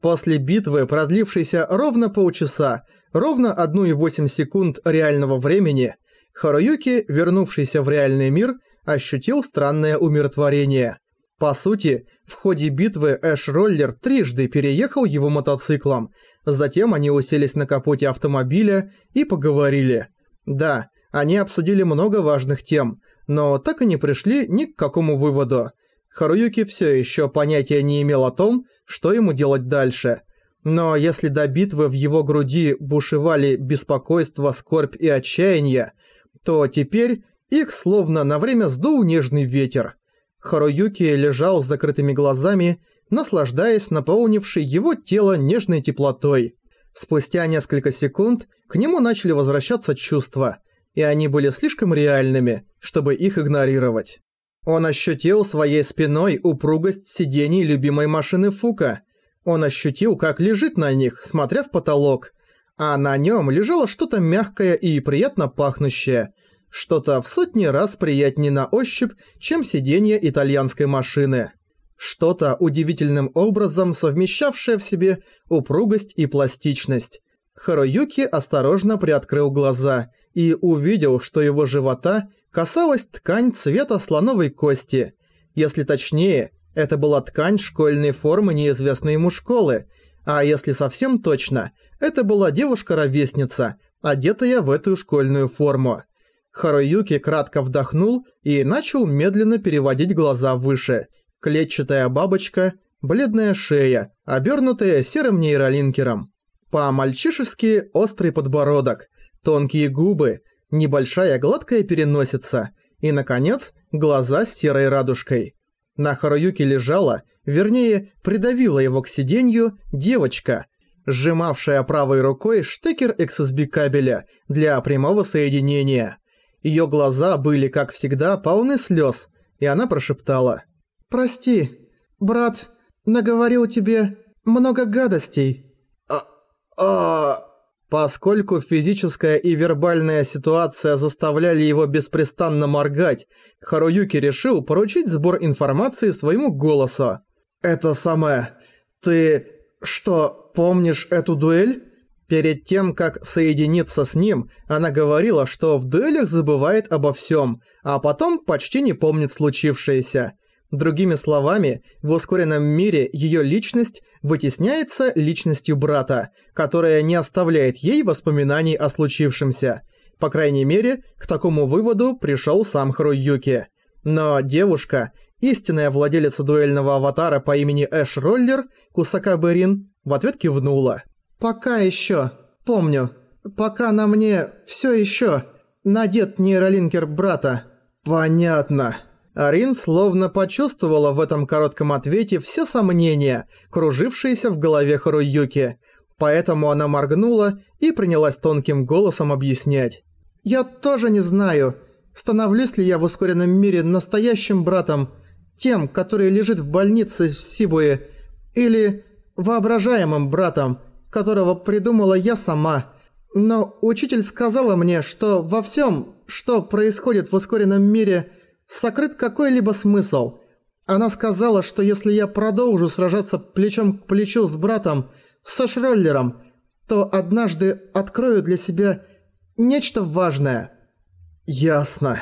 После битвы, продлившейся ровно полчаса, ровно 1,8 секунд реального времени, Харуюки, вернувшийся в реальный мир, ощутил странное умиротворение. По сути, в ходе битвы Эш-роллер трижды переехал его мотоциклом, затем они уселись на капоте автомобиля и поговорили. Да, они обсудили много важных тем, но так и не пришли ни к какому выводу. Харуюки все еще понятия не имел о том, что ему делать дальше. Но если до битвы в его груди бушевали беспокойство, скорбь и отчаяние, то теперь их словно на время сдул нежный ветер. Харуюки лежал с закрытыми глазами, наслаждаясь наполнившей его тело нежной теплотой. Спустя несколько секунд к нему начали возвращаться чувства, и они были слишком реальными, чтобы их игнорировать. Он ощутил своей спиной упругость сидений любимой машины Фука. Он ощутил, как лежит на них, смотря в потолок, а на нем лежало что-то мягкое и приятно пахнущее, что-то в сотни раз приятнее на ощупь, чем сиденье итальянской машины. Что-то удивительным образом совмещавшее в себе упругость и пластичность. Харуюки осторожно приоткрыл глаза и увидел, что его живота касалась ткань цвета слоновой кости. Если точнее, это была ткань школьной формы неизвестной ему школы, а если совсем точно, это была девушка-ровесница, одетая в эту школьную форму. Харуюки кратко вдохнул и начал медленно переводить глаза выше. Клетчатая бабочка, бледная шея, обернутая серым нейролинкером. По-мальчишески острый подбородок, тонкие губы, небольшая гладкая переносица и, наконец, глаза с серой радужкой. На Харуюке лежала, вернее, придавила его к сиденью, девочка, сжимавшая правой рукой штекер XSB кабеля для прямого соединения. Её глаза были, как всегда, полны слёз, и она прошептала. «Прости, брат, наговорил тебе много гадостей». «А... а...» Поскольку физическая и вербальная ситуация заставляли его беспрестанно моргать, Харуюки решил поручить сбор информации своему голосу. «Это самое... Ты... что, помнишь эту дуэль?» Перед тем, как соединиться с ним, она говорила, что в дуэлях забывает обо всем, а потом почти не помнит случившееся. Другими словами, в ускоренном мире ее личность вытесняется личностью брата, которая не оставляет ей воспоминаний о случившемся. По крайней мере, к такому выводу пришел сам Харуюки. Но девушка, истинная владелица дуэльного аватара по имени Эш Роллер, Кусака Берин, в ответ кивнула. «Пока еще. Помню. Пока на мне все еще надет нейролинкер брата». «Понятно». Арин словно почувствовала в этом коротком ответе все сомнения, кружившиеся в голове Харуюки. Поэтому она моргнула и принялась тонким голосом объяснять. «Я тоже не знаю, становлюсь ли я в ускоренном мире настоящим братом, тем, который лежит в больнице в Сибуе, или воображаемым братом, которого придумала я сама. Но учитель сказала мне, что во всем, что происходит в ускоренном мире, сокрыт какой-либо смысл. Она сказала, что если я продолжу сражаться плечом к плечу с братом, со Шроллером, то однажды открою для себя нечто важное. Ясно.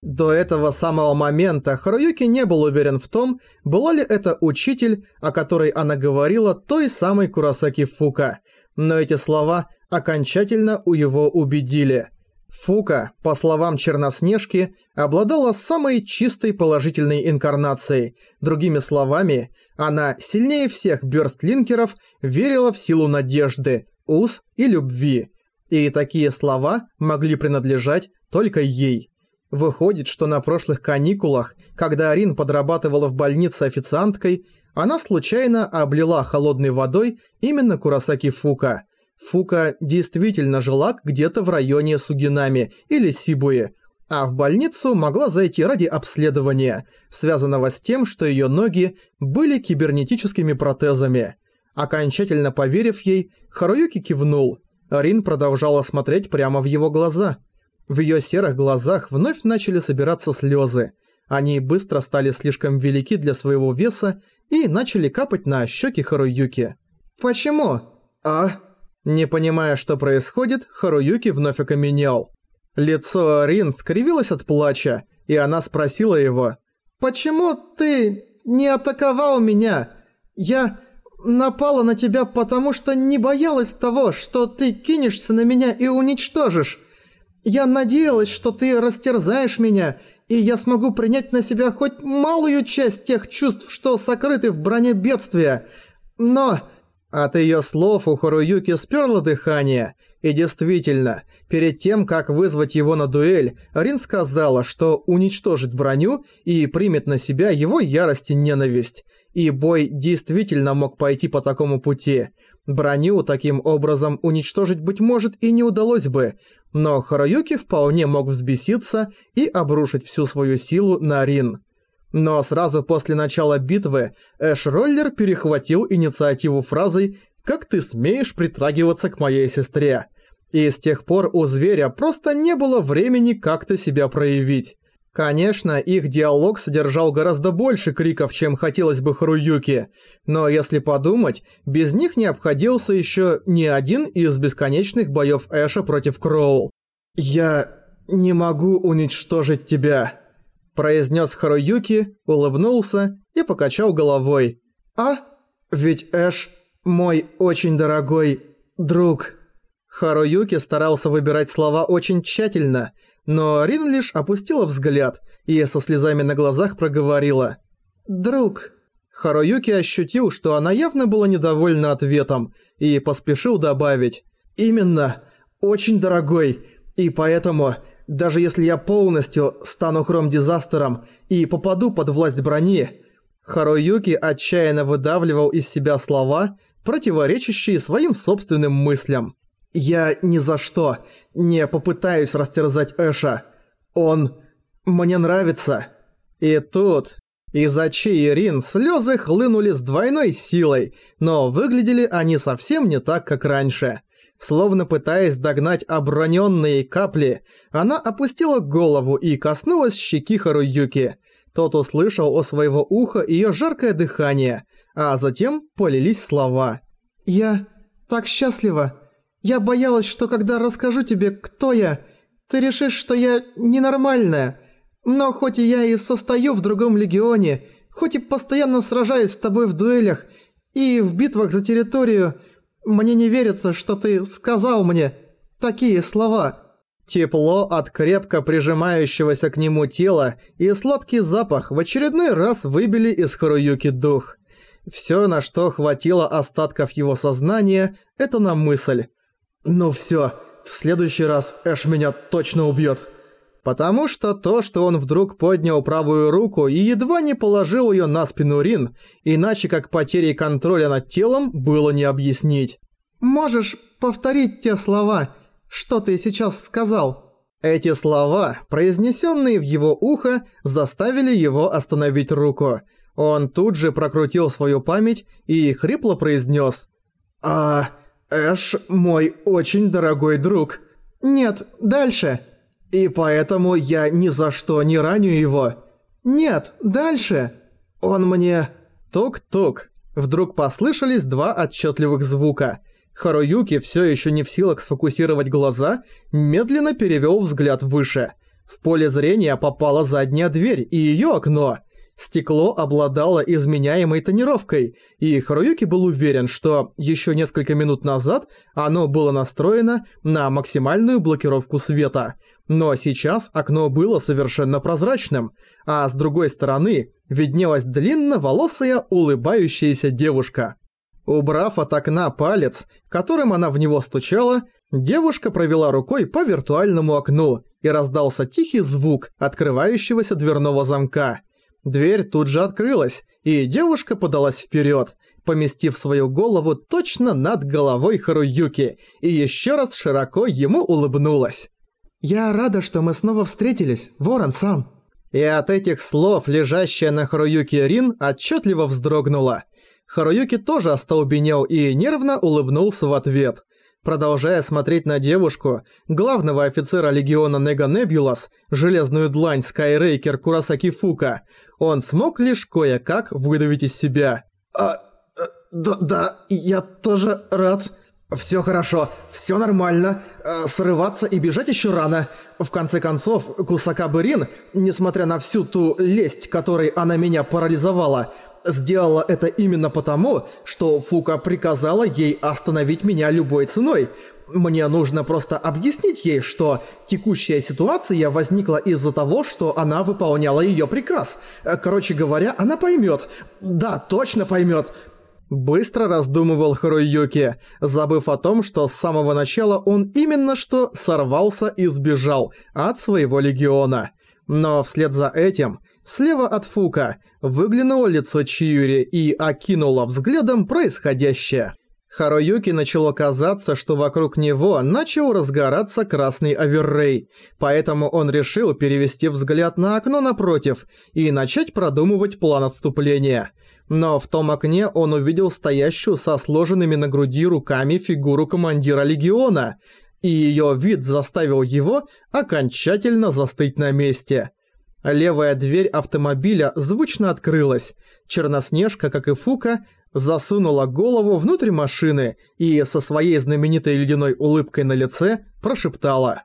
До этого самого момента Харуюки не был уверен в том, была ли это учитель, о которой она говорила, той самой Курасаки Фука. Но эти слова окончательно у его убедили. Фука, по словам Черноснежки, обладала самой чистой положительной инкарнацией. Другими словами, она сильнее всех бёрстлинкеров верила в силу надежды, уз и любви. И такие слова могли принадлежать только ей. Выходит, что на прошлых каникулах, когда Арин подрабатывала в больнице официанткой, она случайно облила холодной водой именно Курасаки Фука. Фука действительно жила где-то в районе Сугинами или Сибуи, а в больницу могла зайти ради обследования, связанного с тем, что её ноги были кибернетическими протезами. Окончательно поверив ей, Харуюки кивнул. Рин продолжала смотреть прямо в его глаза – в её серых глазах вновь начали собираться слёзы. Они быстро стали слишком велики для своего веса и начали капать на щеки Харуюки. Почему? А? Не понимая, что происходит, Харуюки вновь окаменел. Лицо Рин скривилось от плача, и она спросила его. «Почему ты не атаковал меня? Я напала на тебя, потому что не боялась того, что ты кинешься на меня и уничтожишь. Я надеялась, что ты растерзаешь меня, и я смогу принять на себя хоть малую часть тех чувств, что сокрыты в броне бедствия. Но...» От её слов у Харуюки сперло дыхание. И действительно, перед тем, как вызвать его на дуэль, Рин сказала, что уничтожит броню и примет на себя его ярость и ненависть. И бой действительно мог пойти по такому пути. Броню таким образом уничтожить, быть может, и не удалось бы, но Харуюки вполне мог взбеситься и обрушить всю свою силу на Рин. Но сразу после начала битвы Эш Роллер перехватил инициативу фразой «Как ты смеешь притрагиваться к моей сестре?» И с тех пор у зверя просто не было времени как-то себя проявить. Конечно, их диалог содержал гораздо больше криков, чем хотелось бы Харуюке, но если подумать, без них не обходился еще ни один из бесконечных боев Эша против Кроу. «Я не могу уничтожить тебя», – произнес Харуюки, улыбнулся и покачал головой. «А? Ведь Эш мой очень дорогой друг». Харуюки старался выбирать слова очень тщательно – но Рин лишь опустила взгляд и со слезами на глазах проговорила. «Друг». Харуюки ощутил, что она явно была недовольна ответом, и поспешил добавить. «Именно. Очень дорогой. И поэтому, даже если я полностью стану хром-дизастером и попаду под власть брони...» Харуюки отчаянно выдавливал из себя слова, противоречащие своим собственным мыслям. Я ни за что не попытаюсь растерзать Эша. Он мне нравится. И тут из очей Ирин слезы хлынули с двойной силой, но выглядели они совсем не так, как раньше. Словно пытаясь догнать оброненные капли, она опустила голову и коснулась щеки Харуюки. Тот услышал у своего уха ее жаркое дыхание, а затем полились слова. «Я так счастлива!» Я боялась, что когда расскажу тебе, кто я, ты решишь, что я ненормальная. Но хоть и я и состою в другом легионе, хоть и постоянно сражаюсь с тобой в дуэлях и в битвах за территорию, мне не верится, что ты сказал мне такие слова». Тепло от крепко прижимающегося к нему тела и сладкий запах в очередной раз выбили из Харуюки дух. Всё, на что хватило остатков его сознания, это на мысль. «Ну всё, в следующий раз Эш меня точно убьёт». Потому что то, что он вдруг поднял правую руку и едва не положил её на спину Рин, иначе как потерей контроля над телом, было не объяснить. «Можешь повторить те слова, что ты сейчас сказал?» Эти слова, произнесенные в его ухо, заставили его остановить руку. Он тут же прокрутил свою память и хрипло произнес «А...» Эш мой очень дорогой друг. Нет, дальше. И поэтому я ни за что не раню его. Нет, дальше. Он мне... Тук-тук. Вдруг послышались два отчетливых звука. Харуюки, все еще не в силах сфокусировать глаза, медленно перевел взгляд выше. В поле зрения попала задняя дверь и ее окно. Стекло обладало изменяемой тонировкой, и Харуюки был уверен, что еще несколько минут назад оно было настроено на максимальную блокировку света. Но сейчас окно было совершенно прозрачным, а с другой стороны виднелась длинноволосая улыбающаяся девушка. Убрав от окна палец, которым она в него стучала, девушка провела рукой по виртуальному окну, и раздался тихий звук открывающегося дверного замка – Дверь тут же открылась, и девушка подалась вперед, поместив свою голову точно над головой Харуюки, и еще раз широко ему улыбнулась. «Я рада, что мы снова встретились, Ворон-сан». И от этих слов лежащая на Харуюке Рин отчетливо вздрогнула. Харуюки тоже остолбенел и нервно улыбнулся в ответ. Продолжая смотреть на девушку, главного офицера легиона Нега Небулас, железную длань Скайрейкер Курасаки Фука, он смог лишь кое-как выдавить из себя. «А... да, да, я тоже рад. Всё хорошо, всё нормально. Э, срываться и бежать ещё рано. В конце концов, Кусака Бырин, несмотря на всю ту лесть, которой она меня парализовала, сделала это именно потому, что Фука приказала ей остановить меня любой ценой. Мне нужно просто объяснить ей, что текущая ситуация возникла из-за того, что она выполняла её приказ. Короче говоря, она поймёт. Да, точно поймёт. Быстро раздумывал Харуюки, забыв о том, что с самого начала он именно что сорвался и сбежал от своего легиона. Но вслед за этим, слева от Фука, выглянуло лицо Чиюри и окинуло взглядом происходящее. Харуюки начало казаться, что вокруг него начал разгораться красный оверрей, поэтому он решил перевести взгляд на окно напротив и начать продумывать план отступления – но в том окне он увидел стоящую со сложенными на груди руками фигуру командира легиона, и её вид заставил его окончательно застыть на месте. Левая дверь автомобиля звучно открылась. Черноснежка, как и Фука, засунула голову внутрь машины и со своей знаменитой ледяной улыбкой на лице прошептала.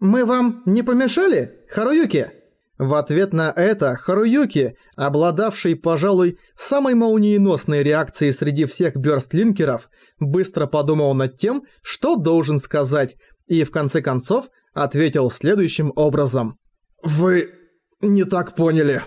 «Мы вам не помешали, Харуюки?» В ответ на это Харуюки, обладавший, пожалуй, самой молниеносной реакцией среди всех бёрстлинкеров, быстро подумал над тем, что должен сказать, и в конце концов ответил следующим образом. «Вы не так поняли».